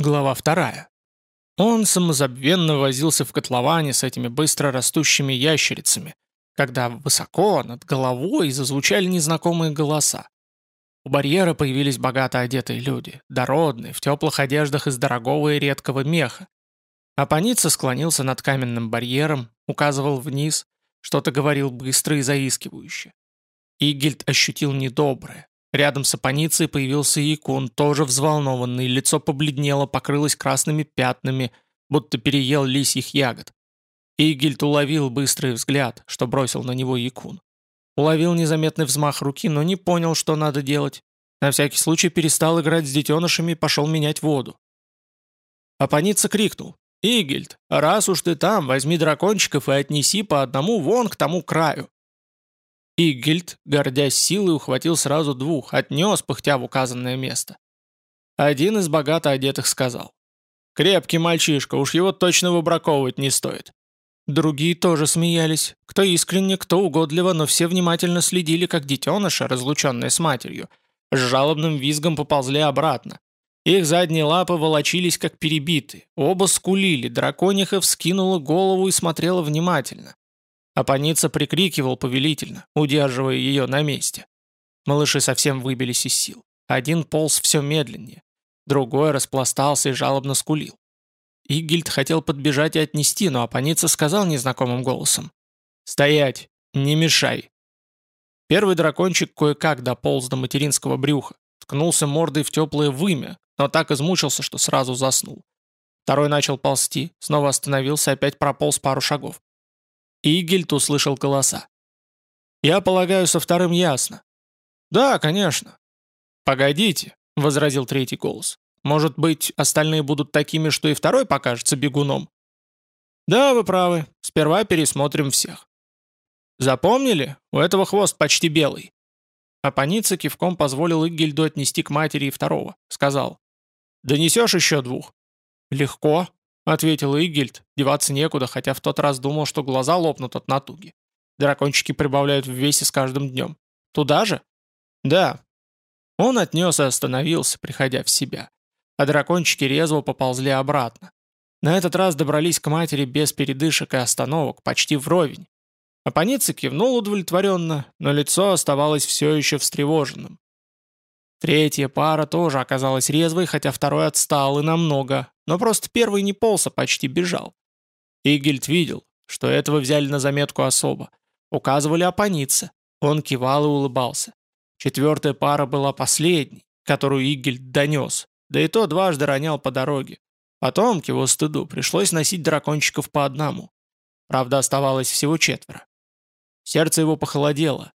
Глава вторая. Он самозабвенно возился в котловане с этими быстро растущими ящерицами, когда высоко над головой зазвучали незнакомые голоса. У барьера появились богато одетые люди, дородные, в теплых одеждах из дорогого и редкого меха. Апаница склонился над каменным барьером, указывал вниз, что-то говорил быстро и заискивающе. Игельд ощутил недоброе, Рядом с Апаницей появился Якун, тоже взволнованный, лицо побледнело, покрылось красными пятнами, будто переел лисьих ягод. Игельд уловил быстрый взгляд, что бросил на него Якун. Уловил незаметный взмах руки, но не понял, что надо делать. На всякий случай перестал играть с детенышами и пошел менять воду. Апаница крикнул. «Игельд, раз уж ты там, возьми дракончиков и отнеси по одному вон к тому краю». Игельд, гордясь силой, ухватил сразу двух, отнес, пыхтя в указанное место. Один из богато одетых сказал. «Крепкий мальчишка, уж его точно выбраковывать не стоит». Другие тоже смеялись, кто искренне, кто угодливо, но все внимательно следили, как детеныши, разлученные с матерью, с жалобным визгом поползли обратно. Их задние лапы волочились, как перебиты, оба скулили, дракониха вскинула голову и смотрела внимательно. А паница прикрикивал повелительно, удерживая ее на месте. Малыши совсем выбились из сил. Один полз все медленнее, другой распластался и жалобно скулил. Игильд хотел подбежать и отнести, но Апаница сказал незнакомым голосом. «Стоять! Не мешай!» Первый дракончик кое-как дополз до материнского брюха, ткнулся мордой в теплое вымя, но так измучился, что сразу заснул. Второй начал ползти, снова остановился, опять прополз пару шагов. Игельт услышал голоса. «Я полагаю, со вторым ясно». «Да, конечно». «Погодите», — возразил третий голос. «Может быть, остальные будут такими, что и второй покажется бегуном?» «Да, вы правы. Сперва пересмотрим всех». «Запомнили? У этого хвост почти белый». Апаница кивком позволил Игельду отнести к матери и второго. Сказал. «Донесешь еще двух?» «Легко», ответил Игельд. Деваться некуда, хотя в тот раз думал, что глаза лопнут от натуги. Дракончики прибавляют в весе с каждым днем. Туда же? Да. Он отнес и остановился, приходя в себя. А дракончики резво поползли обратно. На этот раз добрались к матери без передышек и остановок, почти вровень. Апаница кивнул удовлетворенно, но лицо оставалось все еще встревоженным. Третья пара тоже оказалась резвой, хотя второй отстал и намного, но просто первый не полз, а почти бежал. Игельд видел, что этого взяли на заметку особо. Указывали оппонице. Он кивал и улыбался. Четвертая пара была последней, которую Игельд донес, да и то дважды ронял по дороге. Потом, к его стыду, пришлось носить дракончиков по одному. Правда, оставалось всего четверо. Сердце его похолодело.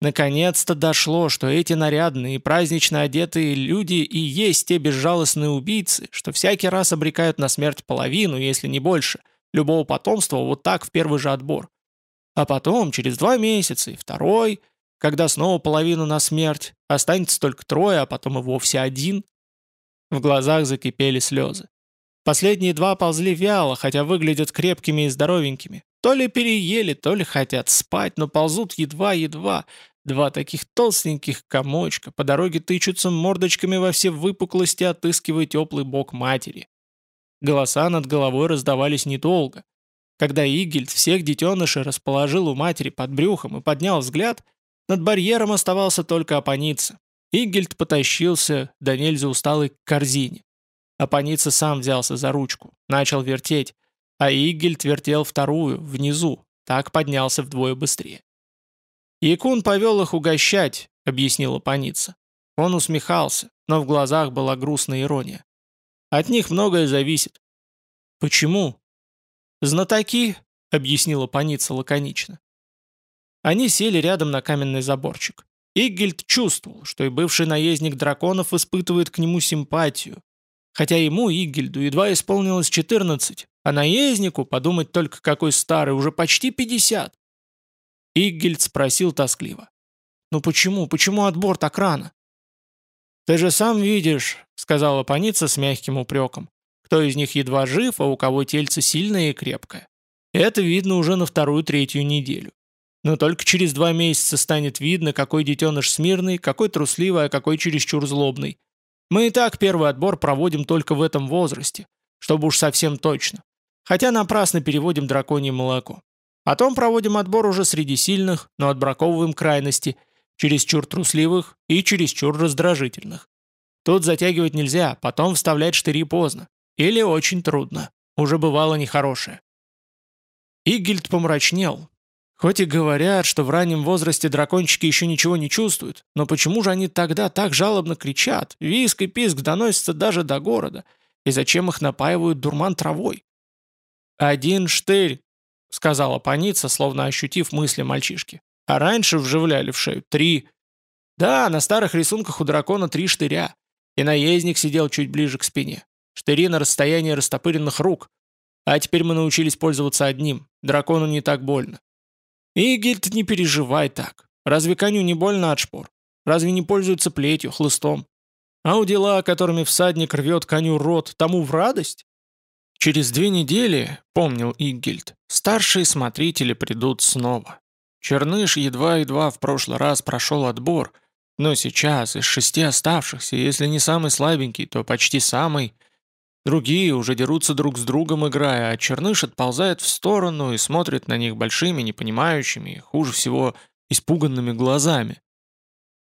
Наконец-то дошло, что эти нарядные и празднично одетые люди и есть те безжалостные убийцы, что всякий раз обрекают на смерть половину, если не больше, любого потомства вот так в первый же отбор. А потом, через два месяца, и второй, когда снова половину на смерть, останется только трое, а потом и вовсе один. В глазах закипели слезы. Последние два ползли вяло, хотя выглядят крепкими и здоровенькими. То ли переели, то ли хотят спать, но ползут едва-едва, Два таких толстеньких комочка по дороге тычутся мордочками во все выпуклости, отыскивая теплый бок матери. Голоса над головой раздавались недолго. Когда Игельд всех детенышей расположил у матери под брюхом и поднял взгляд, над барьером оставался только Апаница. Игельд потащился, да нельзя усталый, к корзине. Апаница сам взялся за ручку, начал вертеть, а Игельд вертел вторую, внизу, так поднялся вдвое быстрее. «Якун повел их угощать», — объяснила паница. Он усмехался, но в глазах была грустная ирония. «От них многое зависит». «Почему?» «Знатоки», — объяснила паница лаконично. Они сели рядом на каменный заборчик. Игельд чувствовал, что и бывший наездник драконов испытывает к нему симпатию. Хотя ему, Игельду, едва исполнилось 14, а наезднику, подумать только какой старый, уже почти 50. Иггельд спросил тоскливо. «Ну почему, почему отбор так рано?» «Ты же сам видишь», — сказала паница с мягким упреком, «кто из них едва жив, а у кого тельце сильное и крепкое. Это видно уже на вторую-третью неделю. Но только через два месяца станет видно, какой детеныш смирный, какой трусливый, а какой чересчур злобный. Мы и так первый отбор проводим только в этом возрасте, чтобы уж совсем точно. Хотя напрасно переводим драконье молоко. Потом проводим отбор уже среди сильных, но отбраковываем крайности, чересчур трусливых и чересчур раздражительных. Тут затягивать нельзя, потом вставлять штыри поздно. Или очень трудно. Уже бывало нехорошее. Игельд помрачнел. Хоть и говорят, что в раннем возрасте дракончики еще ничего не чувствуют, но почему же они тогда так жалобно кричат, виск и писк доносятся даже до города, и зачем их напаивают дурман травой? «Один штырь», — сказала паница, словно ощутив мысли мальчишки. «А раньше вживляли в шею три». «Да, на старых рисунках у дракона три штыря, и наездник сидел чуть ближе к спине. Штыри на расстоянии растопыренных рук. А теперь мы научились пользоваться одним. Дракону не так больно. Игельд, не переживай так. Разве коню не больно от шпор? Разве не пользуются плетью, хлыстом? А у дела, которыми всадник рвет коню рот, тому в радость? Через две недели, помнил Игельд, старшие смотрители придут снова. Черныш едва-едва в прошлый раз прошел отбор, но сейчас из шести оставшихся, если не самый слабенький, то почти самый, Другие уже дерутся друг с другом, играя, а Черныш отползает в сторону и смотрит на них большими, непонимающими, хуже всего, испуганными глазами.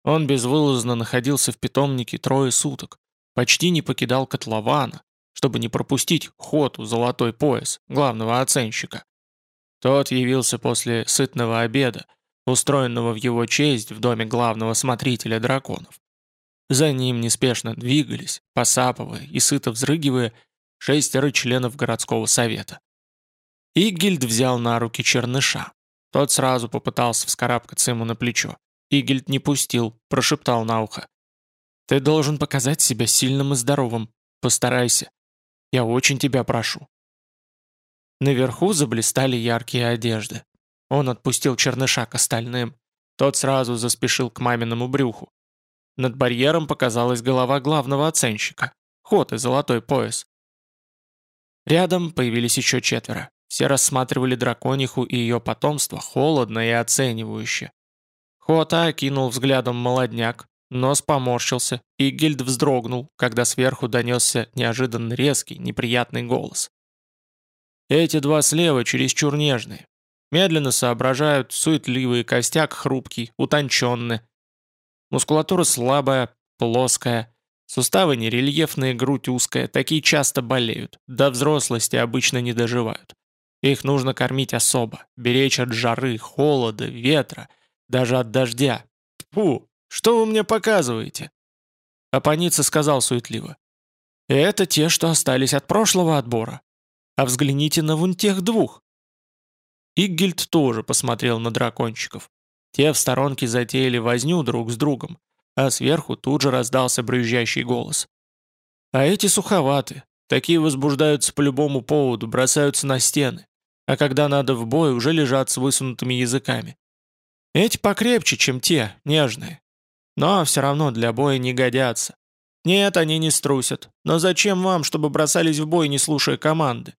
Он безвылазно находился в питомнике трое суток, почти не покидал котлована, чтобы не пропустить ход у золотой пояс, главного оценщика. Тот явился после сытного обеда, устроенного в его честь в доме главного смотрителя драконов. За ним неспешно двигались, посапывая и сыто взрыгивая, шестеро членов городского совета. Игельд взял на руки черныша. Тот сразу попытался вскарабкаться ему на плечо. Игельд не пустил, прошептал на ухо. «Ты должен показать себя сильным и здоровым. Постарайся. Я очень тебя прошу». Наверху заблистали яркие одежды. Он отпустил черныша к остальным. Тот сразу заспешил к маминому брюху. Над барьером показалась голова главного оценщика. Ход и золотой пояс. Рядом появились еще четверо. Все рассматривали дракониху и ее потомство холодно и оценивающе. Хота окинул взглядом молодняк, нос поморщился, и Гильд вздрогнул, когда сверху донесся неожиданно резкий, неприятный голос. Эти два слева чересчур нежные. Медленно соображают, суетливый, костяк хрупкий, утонченный, Мускулатура слабая, плоская. Суставы нерельефные, грудь узкая, такие часто болеют. До взрослости обычно не доживают. Их нужно кормить особо, беречь от жары, холода, ветра, даже от дождя. Фу, что вы мне показываете? Апаница сказал суетливо. Это те, что остались от прошлого отбора. А взгляните на вон тех двух. Иггельд тоже посмотрел на дракончиков. Те в сторонке затеяли возню друг с другом, а сверху тут же раздался брюзжащий голос. А эти суховаты, такие возбуждаются по любому поводу, бросаются на стены, а когда надо в бой, уже лежат с высунутыми языками. Эти покрепче, чем те, нежные. Но все равно для боя не годятся. Нет, они не струсят. Но зачем вам, чтобы бросались в бой, не слушая команды?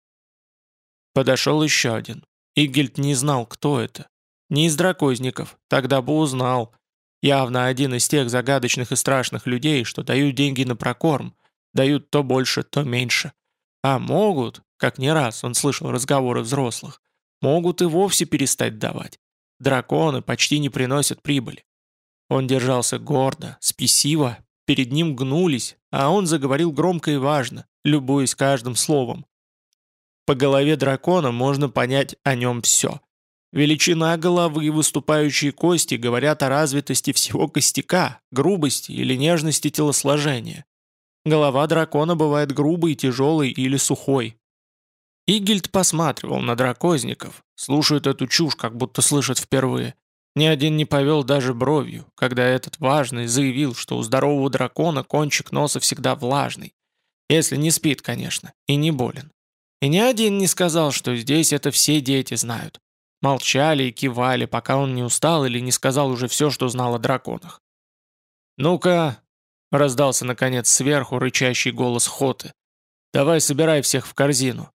Подошел еще один. Игельд не знал, кто это. Не из дракозников, тогда бы узнал. Явно один из тех загадочных и страшных людей, что дают деньги на прокорм, дают то больше, то меньше. А могут, как не раз он слышал разговоры взрослых, могут и вовсе перестать давать. Драконы почти не приносят прибыли. Он держался гордо, спесиво, перед ним гнулись, а он заговорил громко и важно, любуясь каждым словом. По голове дракона можно понять о нем все. Величина головы и выступающие кости говорят о развитости всего костяка, грубости или нежности телосложения. Голова дракона бывает грубой, тяжелой или сухой. Игельд посматривал на дракозников, слушает эту чушь, как будто слышит впервые. Ни один не повел даже бровью, когда этот важный заявил, что у здорового дракона кончик носа всегда влажный. Если не спит, конечно, и не болен. И ни один не сказал, что здесь это все дети знают. Молчали и кивали, пока он не устал или не сказал уже все, что знал о драконах. «Ну-ка!» — раздался наконец сверху рычащий голос Хоты. «Давай собирай всех в корзину».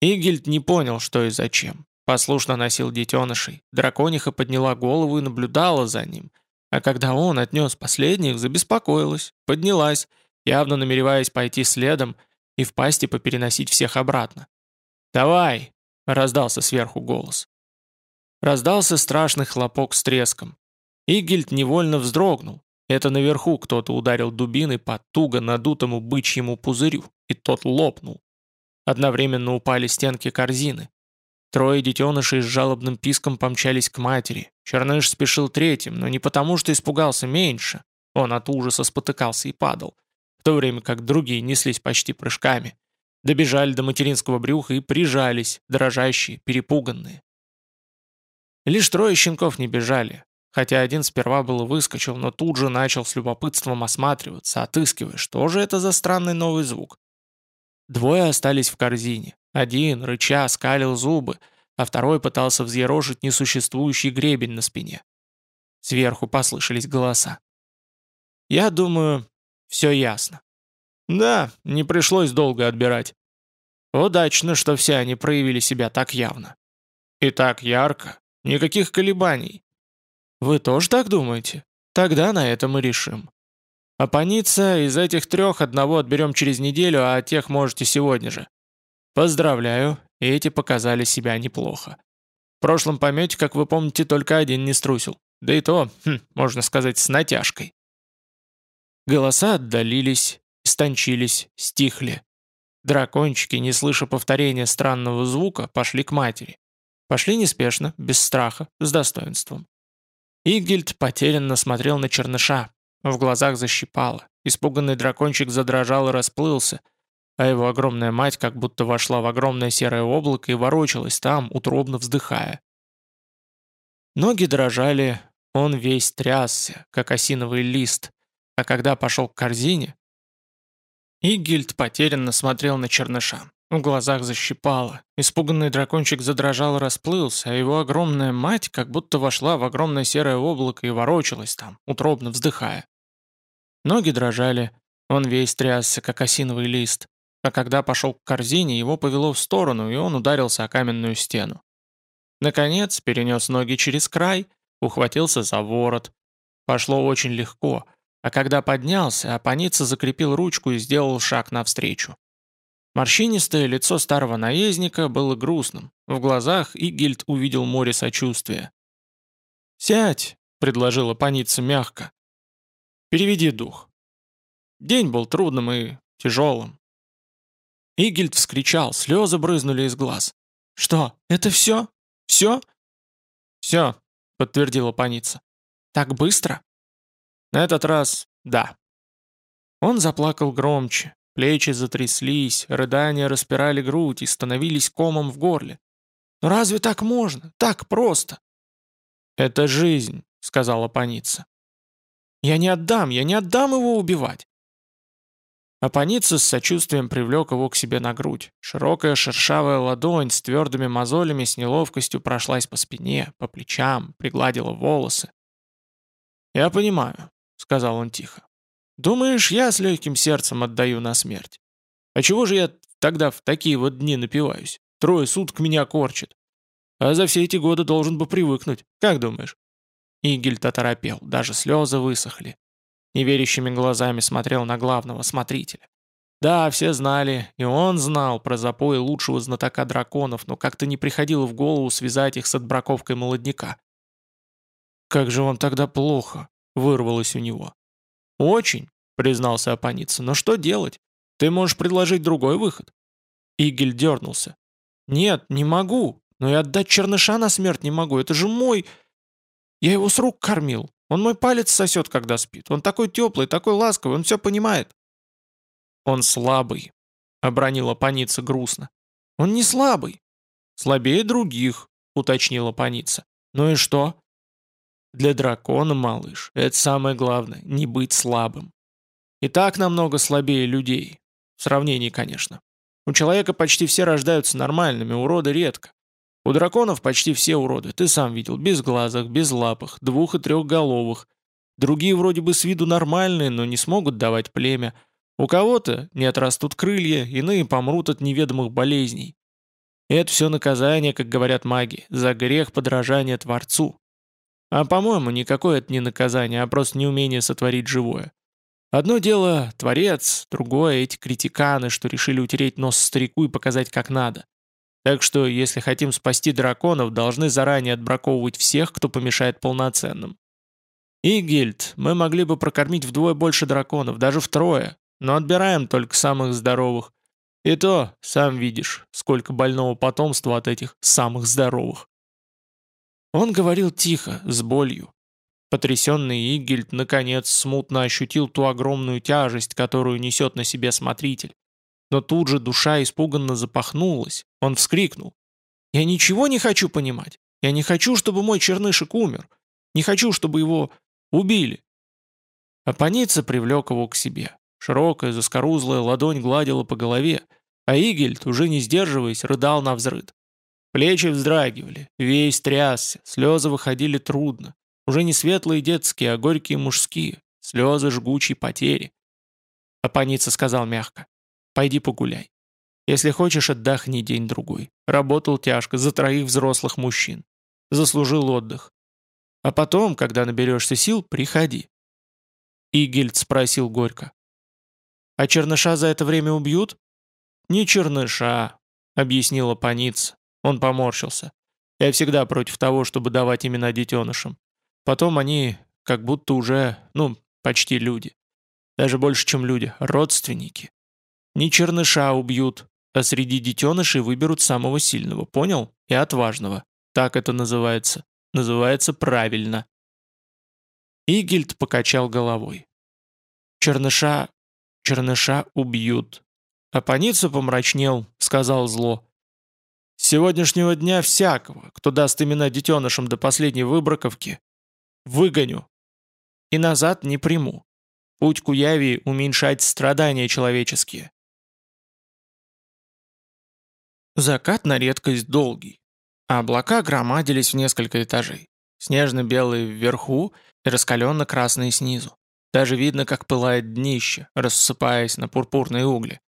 Игельд не понял, что и зачем. Послушно носил детенышей. Дракониха подняла голову и наблюдала за ним. А когда он отнес последних, забеспокоилась, поднялась — явно намереваясь пойти следом и в пасти попереносить всех обратно. «Давай!» — раздался сверху голос. Раздался страшный хлопок с треском. Игельд невольно вздрогнул. Это наверху кто-то ударил дубиной по туго надутому бычьему пузырю, и тот лопнул. Одновременно упали стенки корзины. Трое детенышей с жалобным писком помчались к матери. Черныш спешил третьим, но не потому, что испугался меньше. Он от ужаса спотыкался и падал, в то время как другие неслись почти прыжками. Добежали до материнского брюха и прижались, дрожащие, перепуганные. Лишь трое щенков не бежали, хотя один сперва было выскочил, но тут же начал с любопытством осматриваться, отыскивая, что же это за странный новый звук. Двое остались в корзине. Один, рыча, скалил зубы, а второй пытался взъерошить несуществующий гребень на спине. Сверху послышались голоса. «Я думаю, все ясно». «Да, не пришлось долго отбирать». «Удачно, что все они проявили себя так явно». «И так ярко, Никаких колебаний. Вы тоже так думаете? Тогда на это мы решим. А паница из этих трех одного отберем через неделю, а тех можете сегодня же. Поздравляю, эти показали себя неплохо. В прошлом помете, как вы помните, только один не струсил. Да и то, хм, можно сказать, с натяжкой. Голоса отдалились, истончились, стихли. Дракончики, не слыша повторения странного звука, пошли к матери. Пошли неспешно, без страха, с достоинством. Игельд потерянно смотрел на черныша. В глазах защипало. Испуганный дракончик задрожал и расплылся, а его огромная мать как будто вошла в огромное серое облако и ворочалась там, утробно вздыхая. Ноги дрожали, он весь трясся, как осиновый лист, а когда пошел к корзине... Игельд потерянно смотрел на черныша. В глазах защипало. Испуганный дракончик задрожал и расплылся, а его огромная мать как будто вошла в огромное серое облако и ворочалась там, утробно вздыхая. Ноги дрожали, он весь трясся, как осиновый лист. А когда пошел к корзине, его повело в сторону, и он ударился о каменную стену. Наконец, перенес ноги через край, ухватился за ворот. Пошло очень легко, а когда поднялся, Апаница закрепил ручку и сделал шаг навстречу. Морщинистое лицо старого наездника было грустным. В глазах Игельд увидел море сочувствия. «Сядь», — предложила паница мягко. «Переведи дух». День был трудным и тяжелым. Игельд вскричал, слезы брызнули из глаз. «Что, это все? Все?» «Все», — подтвердила паница. «Так быстро?» «На этот раз да». Он заплакал громче, Плечи затряслись, рыдания распирали грудь и становились комом в горле. «Но разве так можно? Так просто!» «Это жизнь», — сказала паница. «Я не отдам, я не отдам его убивать!» А паница с сочувствием привлек его к себе на грудь. Широкая шершавая ладонь с твердыми мозолями с неловкостью прошлась по спине, по плечам, пригладила волосы. «Я понимаю», — сказал он тихо. Думаешь, я с легким сердцем отдаю на смерть? А чего же я тогда в такие вот дни напиваюсь? Трое суток меня корчат. А за все эти годы должен бы привыкнуть. Как думаешь?» Игельд оторопел, даже слезы высохли. Неверящими глазами смотрел на главного смотрителя. Да, все знали, и он знал про запои лучшего знатока драконов, но как-то не приходило в голову связать их с отбраковкой молодняка. «Как же вам тогда плохо?» — вырвалось у него. «Очень», — признался Апаница, — «но что делать? Ты можешь предложить другой выход». Игель дернулся. «Нет, не могу, но и отдать черныша на смерть не могу, это же мой... Я его с рук кормил, он мой палец сосет, когда спит, он такой теплый, такой ласковый, он все понимает». «Он слабый», — обронила Паница грустно. «Он не слабый». «Слабее других», — уточнила Паница. «Ну и что?» Для дракона, малыш, это самое главное, не быть слабым. И так намного слабее людей. В сравнении, конечно. У человека почти все рождаются нормальными, уроды редко. У драконов почти все уроды, ты сам видел, без глазок, без лапах, двух- и трехголовых. Другие вроде бы с виду нормальные, но не смогут давать племя. У кого-то не отрастут крылья, иные помрут от неведомых болезней. это все наказание, как говорят маги, за грех подражания Творцу. А по-моему, никакое это не наказание, а просто неумение сотворить живое. Одно дело — творец, другое — эти критиканы, что решили утереть нос старику и показать как надо. Так что, если хотим спасти драконов, должны заранее отбраковывать всех, кто помешает полноценным. Игильд, мы могли бы прокормить вдвое больше драконов, даже втрое, но отбираем только самых здоровых. И то, сам видишь, сколько больного потомства от этих самых здоровых. Он говорил тихо, с болью, Потрясенный Игельд, наконец, смутно ощутил ту огромную тяжесть, которую несет на себе смотритель. Но тут же душа испуганно запахнулась. Он вскрикнул. «Я ничего не хочу понимать. Я не хочу, чтобы мой чернышек умер. Не хочу, чтобы его убили». Апаница привлек его к себе. Широкая, заскорузлая ладонь гладила по голове, а Игельд, уже не сдерживаясь, рыдал на взрыд. Плечи вздрагивали, весь трясся, слезы выходили трудно. Уже не светлые детские, а горькие мужские, слезы жгучей потери. Апаница сказал мягко, «Пойди погуляй. Если хочешь, отдохни день-другой. Работал тяжко, за троих взрослых мужчин. Заслужил отдых. А потом, когда наберешься сил, приходи». Игельд спросил горько. «А черныша за это время убьют?» «Не черныша», — объяснила паница. Он поморщился. «Я всегда против того, чтобы давать имена детенышам. Потом они как будто уже, ну, почти люди. Даже больше, чем люди, родственники. Не черныша убьют, а среди детенышей выберут самого сильного, понял? И отважного. Так это называется. Называется правильно. Игельд покачал головой. Черныша... Черныша убьют. А Паница помрачнел, сказал зло. С сегодняшнего дня всякого, кто даст имена детенышам до последней выбраковки, Выгоню. И назад не приму. Путь к уяве — уменьшать страдания человеческие. Закат на редкость долгий. А облака громадились в несколько этажей. Снежно-белые вверху и раскаленно-красные снизу. Даже видно, как пылает днище, рассыпаясь на пурпурные угли.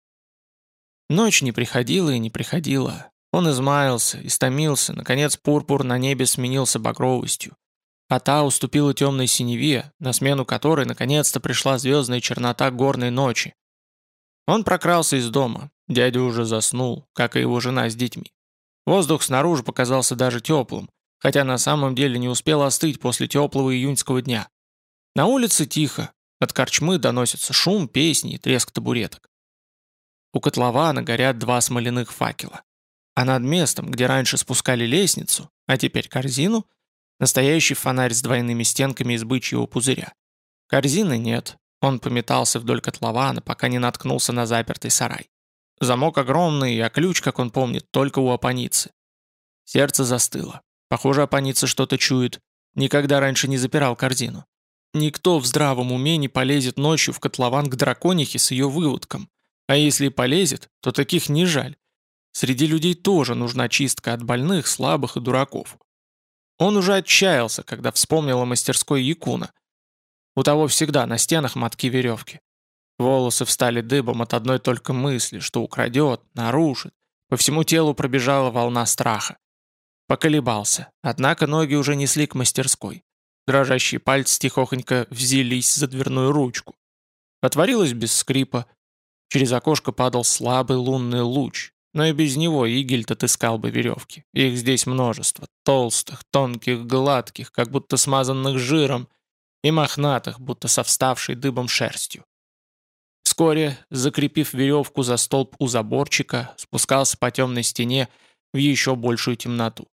Ночь не приходила и не приходила. Он измаялся, истомился, наконец пурпур на небе сменился багровостью а та уступила темной синеве, на смену которой наконец-то пришла звездная чернота горной ночи. Он прокрался из дома, дядя уже заснул, как и его жена с детьми. Воздух снаружи показался даже теплым, хотя на самом деле не успел остыть после теплого июньского дня. На улице тихо, от корчмы доносится шум, песни и треск табуреток. У котлована горят два смоляных факела. А над местом, где раньше спускали лестницу, а теперь корзину, Настоящий фонарь с двойными стенками из бычьего пузыря. Корзины нет. Он пометался вдоль котлована, пока не наткнулся на запертый сарай. Замок огромный, а ключ, как он помнит, только у апаницы. Сердце застыло. Похоже, апаница что-то чует. Никогда раньше не запирал корзину. Никто в здравом уме не полезет ночью в котлован к драконихе с ее выводком. А если и полезет, то таких не жаль. Среди людей тоже нужна чистка от больных, слабых и дураков. Он уже отчаялся, когда вспомнил о мастерской Якуна. У того всегда на стенах мотки веревки. Волосы встали дыбом от одной только мысли, что украдет, нарушит. По всему телу пробежала волна страха. Поколебался, однако ноги уже несли к мастерской. Дрожащие пальцы тихохонько взялись за дверную ручку. Отворилась без скрипа. Через окошко падал слабый лунный луч, но и без него Игельт отыскал бы веревки. Их здесь множество. Толстых, тонких, гладких, как будто смазанных жиром, и мохнатых, будто со вставшей дыбом шерстью. Вскоре, закрепив веревку за столб у заборчика, спускался по темной стене в еще большую темноту.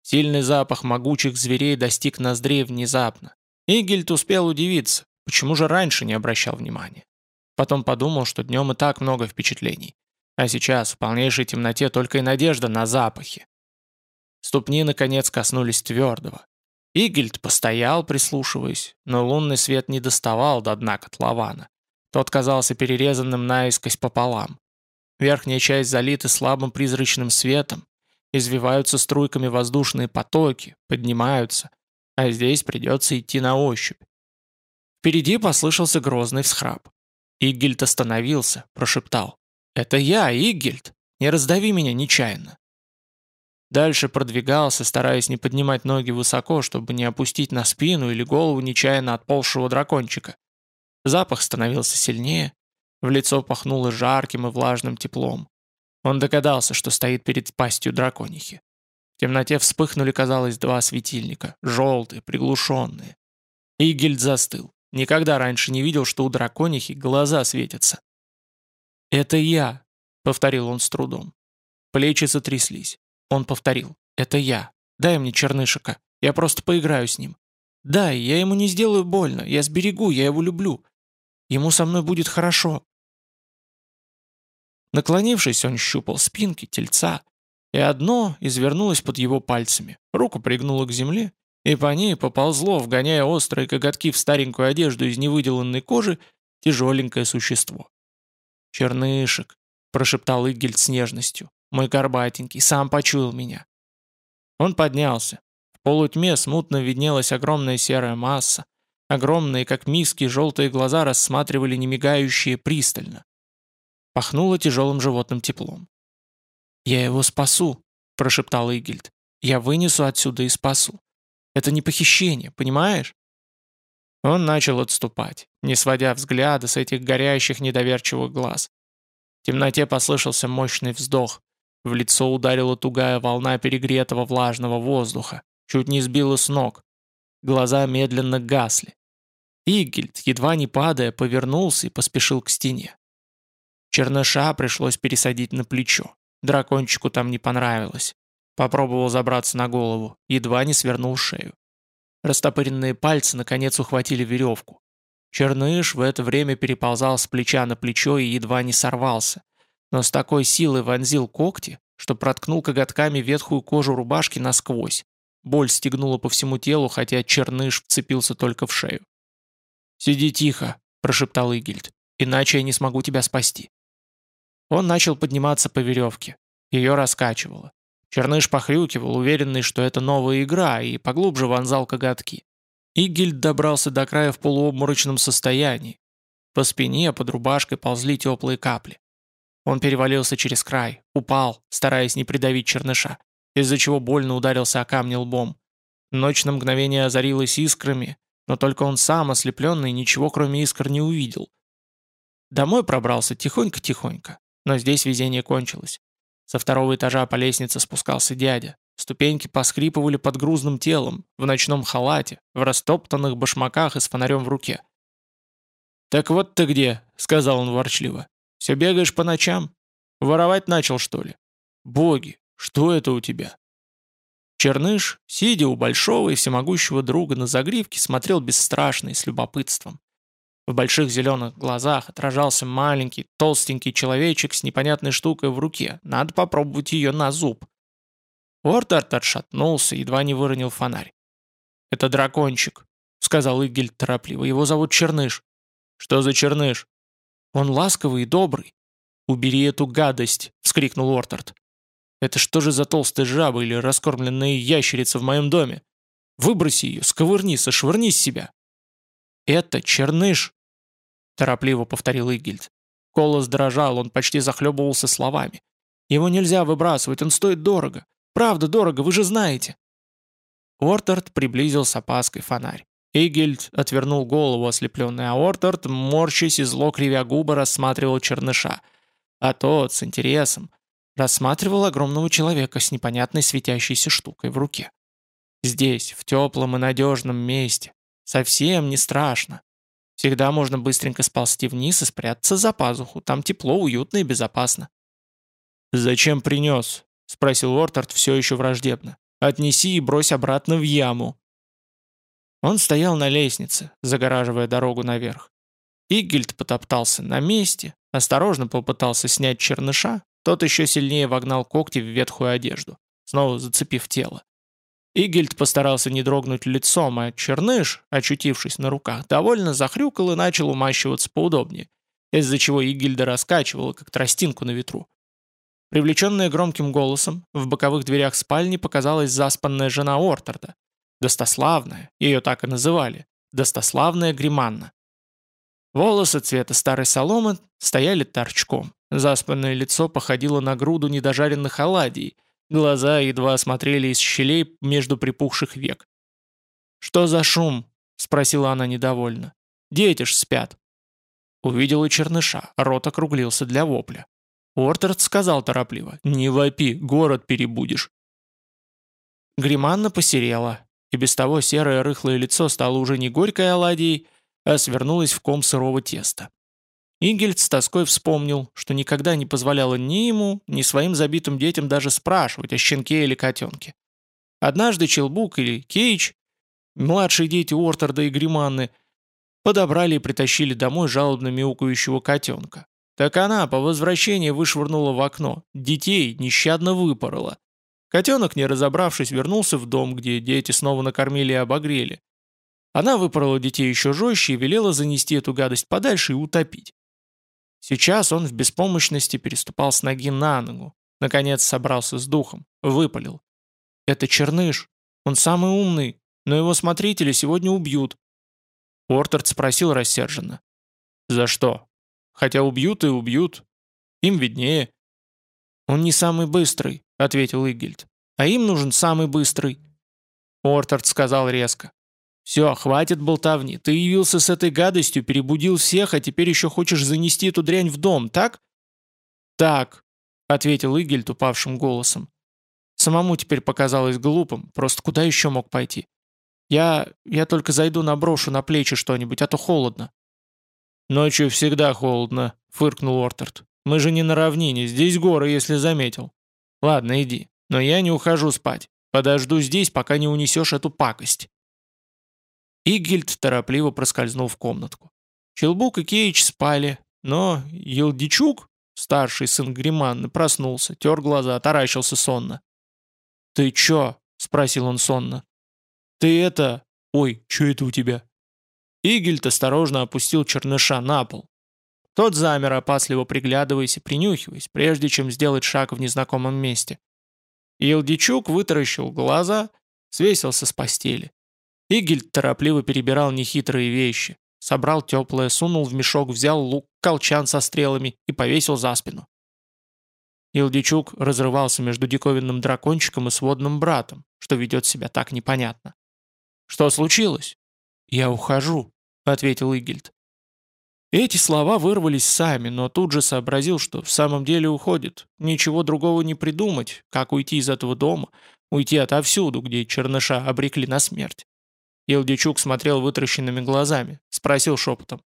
Сильный запах могучих зверей достиг ноздрей внезапно. Игельт успел удивиться, почему же раньше не обращал внимания. Потом подумал, что днем и так много впечатлений. А сейчас в полнейшей темноте только и надежда на запахи. Ступни, наконец, коснулись твердого. Игельд постоял, прислушиваясь, но лунный свет не доставал до дна котлована. Тот казался перерезанным наискось пополам. Верхняя часть залита слабым призрачным светом, извиваются струйками воздушные потоки, поднимаются, а здесь придется идти на ощупь. Впереди послышался грозный всхрап. Игельд остановился, прошептал. «Это я, Игельд! Не раздави меня нечаянно!» Дальше продвигался, стараясь не поднимать ноги высоко, чтобы не опустить на спину или голову нечаянно отползшего дракончика. Запах становился сильнее, в лицо пахнуло жарким и влажным теплом. Он догадался, что стоит перед пастью драконихи. В темноте вспыхнули, казалось, два светильника, желтые, приглушенные. Игельд застыл. Никогда раньше не видел, что у драконихи глаза светятся. «Это я», — повторил он с трудом. Плечи затряслись. Он повторил. «Это я. Дай мне чернышика. Я просто поиграю с ним. Дай, я ему не сделаю больно. Я сберегу, я его люблю. Ему со мной будет хорошо». Наклонившись, он щупал спинки, тельца, и одно извернулось под его пальцами. Руку пригнуло к земле, и по ней поползло, вгоняя острые коготки в старенькую одежду из невыделанной кожи, тяжеленькое существо. «Чернышек», — прошептал Игельд с нежностью, — «мой горбатенький, сам почуял меня». Он поднялся. В полутьме смутно виднелась огромная серая масса. Огромные, как миски, желтые глаза рассматривали немигающие пристально. Пахнуло тяжелым животным теплом. «Я его спасу», — прошептал Игельд. «Я вынесу отсюда и спасу. Это не похищение, понимаешь?» Он начал отступать, не сводя взгляда с этих горящих недоверчивых глаз. В темноте послышался мощный вздох. В лицо ударила тугая волна перегретого влажного воздуха. Чуть не сбила с ног. Глаза медленно гасли. Игельд, едва не падая, повернулся и поспешил к стене. Черныша пришлось пересадить на плечо. Дракончику там не понравилось. Попробовал забраться на голову, едва не свернул шею. Растопыренные пальцы наконец ухватили веревку. Черныш в это время переползал с плеча на плечо и едва не сорвался, но с такой силой вонзил когти, что проткнул коготками ветхую кожу рубашки насквозь. Боль стегнула по всему телу, хотя Черныш вцепился только в шею. «Сиди тихо», — прошептал Игельд, — «иначе я не смогу тебя спасти». Он начал подниматься по веревке. Ее раскачивало. Черныш похрюкивал, уверенный, что это новая игра, и поглубже вонзал коготки. Игельд добрался до края в полуобморочном состоянии. По спине под рубашкой ползли теплые капли. Он перевалился через край, упал, стараясь не придавить черныша, из-за чего больно ударился о камни лбом. Ночь на мгновение озарилась искрами, но только он сам, ослепленный, ничего кроме искр не увидел. Домой пробрался тихонько-тихонько, но здесь везение кончилось. Со второго этажа по лестнице спускался дядя. Ступеньки поскрипывали под грузным телом, в ночном халате, в растоптанных башмаках и с фонарем в руке. «Так вот ты где», — сказал он ворчливо. «Все бегаешь по ночам? Воровать начал, что ли? Боги, что это у тебя?» Черныш, сидя у большого и всемогущего друга на загривке, смотрел бесстрашно и с любопытством. В больших зеленых глазах отражался маленький, толстенький человечек с непонятной штукой в руке. Надо попробовать ее на зуб. Уортарт отшатнулся, едва не выронил фонарь. «Это дракончик», — сказал Игель торопливо. «Его зовут Черныш». «Что за Черныш?» «Он ласковый и добрый». «Убери эту гадость!» — вскрикнул Уортарт. «Это что же за толстая жаба или раскормленная ящерица в моем доме? Выброси ее, сковырни, сошвырни с себя!» «Это Черныш!» торопливо повторил Игельд. Голос дрожал, он почти захлебывался словами. «Его нельзя выбрасывать, он стоит дорого. Правда дорого, вы же знаете». Ортард приблизил с опаской фонарь. Игельд отвернул голову, ослепленный, а Ортард, морщась и зло кривя губы, рассматривал черныша. А тот, с интересом, рассматривал огромного человека с непонятной светящейся штукой в руке. Здесь, в теплом и надежном месте. Совсем не страшно. Всегда можно быстренько сползти вниз и спрятаться за пазуху. Там тепло, уютно и безопасно. «Зачем принес?» — спросил Уортард все еще враждебно. «Отнеси и брось обратно в яму». Он стоял на лестнице, загораживая дорогу наверх. Игельд потоптался на месте, осторожно попытался снять черныша, тот еще сильнее вогнал когти в ветхую одежду, снова зацепив тело. Игельд постарался не дрогнуть лицом, а Черныш, очутившись на руках, довольно захрюкал и начал умащиваться поудобнее, из-за чего Игельда раскачивала, как тростинку на ветру. Привлеченная громким голосом, в боковых дверях спальни показалась заспанная жена Ортарда. Достославная, ее так и называли, Достославная Гриманна. Волосы цвета старой соломы стояли торчком, заспанное лицо походило на груду недожаренных оладий – Глаза едва смотрели из щелей между припухших век. «Что за шум?» — спросила она недовольно. «Дети ж спят». Увидел и черныша, рот округлился для вопля. Уортерд сказал торопливо, «Не вопи, город перебудешь». Гриманна посерела, и без того серое рыхлое лицо стало уже не горькой оладьей, а свернулось в ком сырого теста. Ингельд с тоской вспомнил, что никогда не позволяла ни ему, ни своим забитым детям даже спрашивать о щенке или котенке. Однажды Челбук или Кейч, младшие дети Уортерда и Гриманны, подобрали и притащили домой жалобно мяукающего котенка. Так она по возвращении вышвырнула в окно, детей нещадно выпорола. Котенок, не разобравшись, вернулся в дом, где дети снова накормили и обогрели. Она выпорола детей еще жестче и велела занести эту гадость подальше и утопить. Сейчас он в беспомощности переступал с ноги на ногу. Наконец собрался с духом, выпалил. «Это Черныш. Он самый умный, но его смотрители сегодня убьют». Уортерд спросил рассерженно. «За что? Хотя убьют и убьют. Им виднее». «Он не самый быстрый», — ответил Игельд. «А им нужен самый быстрый». Уортерд сказал резко. «Все, хватит болтовни. Ты явился с этой гадостью, перебудил всех, а теперь еще хочешь занести эту дрянь в дом, так?» «Так», — ответил Игельд упавшим голосом. Самому теперь показалось глупым, просто куда еще мог пойти? Я... я только зайду наброшу на плечи что-нибудь, а то холодно». «Ночью всегда холодно», — фыркнул Ортерд. «Мы же не на равнине, здесь горы, если заметил. Ладно, иди, но я не ухожу спать. Подожду здесь, пока не унесешь эту пакость». Игельд торопливо проскользнул в комнатку. Челбук и Кейч спали, но Елдичук, старший сын Гриманны, проснулся, тер глаза, таращился сонно. «Ты чё?» — спросил он сонно. «Ты это... Ой, чё это у тебя?» Игельд осторожно опустил черныша на пол. Тот замер, опасливо приглядываясь и принюхиваясь, прежде чем сделать шаг в незнакомом месте. Елдичук вытаращил глаза, свесился с постели. Игельд торопливо перебирал нехитрые вещи. Собрал теплое, сунул в мешок, взял лук, колчан со стрелами и повесил за спину. Илдичук разрывался между диковинным дракончиком и сводным братом, что ведет себя так непонятно. «Что случилось?» «Я ухожу», — ответил Игельд. Эти слова вырвались сами, но тут же сообразил, что в самом деле уходит. Ничего другого не придумать, как уйти из этого дома, уйти отовсюду, где черныша обрекли на смерть. Елдичук смотрел вытращенными глазами, спросил шепотом.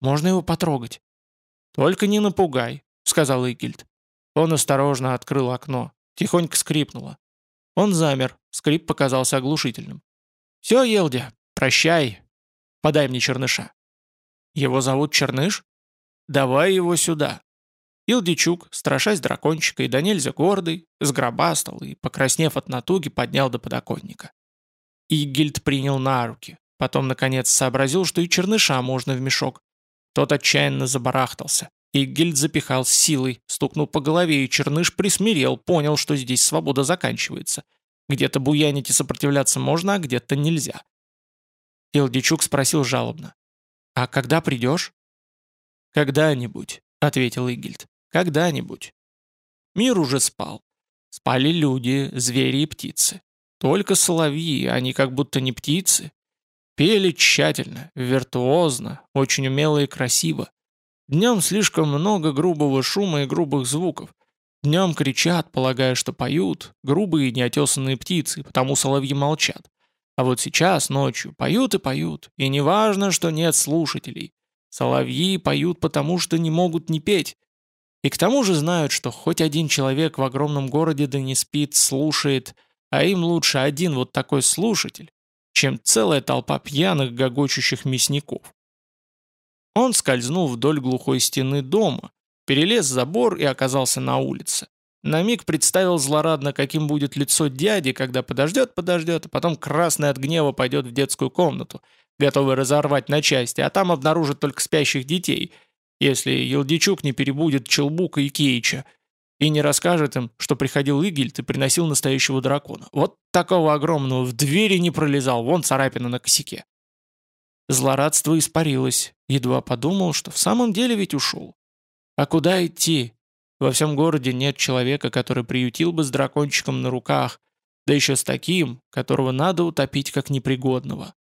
«Можно его потрогать?» «Только не напугай», — сказал Игильд. Он осторожно открыл окно. Тихонько скрипнуло. Он замер, скрип показался оглушительным. «Все, Елдя, прощай. Подай мне черныша». «Его зовут Черныш?» «Давай его сюда». Илдичук, страшась дракончика и да нельзя гордый, сгробастал и, покраснев от натуги, поднял до подоконника. Игельд принял на руки. Потом, наконец, сообразил, что и черныша можно в мешок. Тот отчаянно забарахтался. Игельд запихал с силой, стукнул по голове, и черныш присмирел, понял, что здесь свобода заканчивается. Где-то буянить и сопротивляться можно, а где-то нельзя. Илдичук спросил жалобно. «А когда придешь?» «Когда-нибудь», — ответил Игельд. «Когда-нибудь». Мир уже спал. Спали люди, звери и птицы. Только соловьи, они как будто не птицы. Пели тщательно, виртуозно, очень умело и красиво. Днем слишком много грубого шума и грубых звуков. Днем кричат, полагая, что поют, грубые неотесанные птицы, потому соловьи молчат. А вот сейчас, ночью, поют и поют, и не важно, что нет слушателей. Соловьи поют потому, что не могут не петь. И к тому же знают, что хоть один человек в огромном городе да не спит, слушает, а им лучше один вот такой слушатель, чем целая толпа пьяных гогочущих мясников. Он скользнул вдоль глухой стены дома, перелез забор и оказался на улице. На миг представил злорадно, каким будет лицо дяди, когда подождет-подождет, а потом красный от гнева пойдет в детскую комнату, готовый разорвать на части, а там обнаружит только спящих детей, если Елдичук не перебудет Челбука и Кейча – и не расскажет им, что приходил Игельд и приносил настоящего дракона. Вот такого огромного в двери не пролезал, вон царапина на косяке. Злорадство испарилось, едва подумал, что в самом деле ведь ушел. А куда идти? Во всем городе нет человека, который приютил бы с дракончиком на руках, да еще с таким, которого надо утопить как непригодного.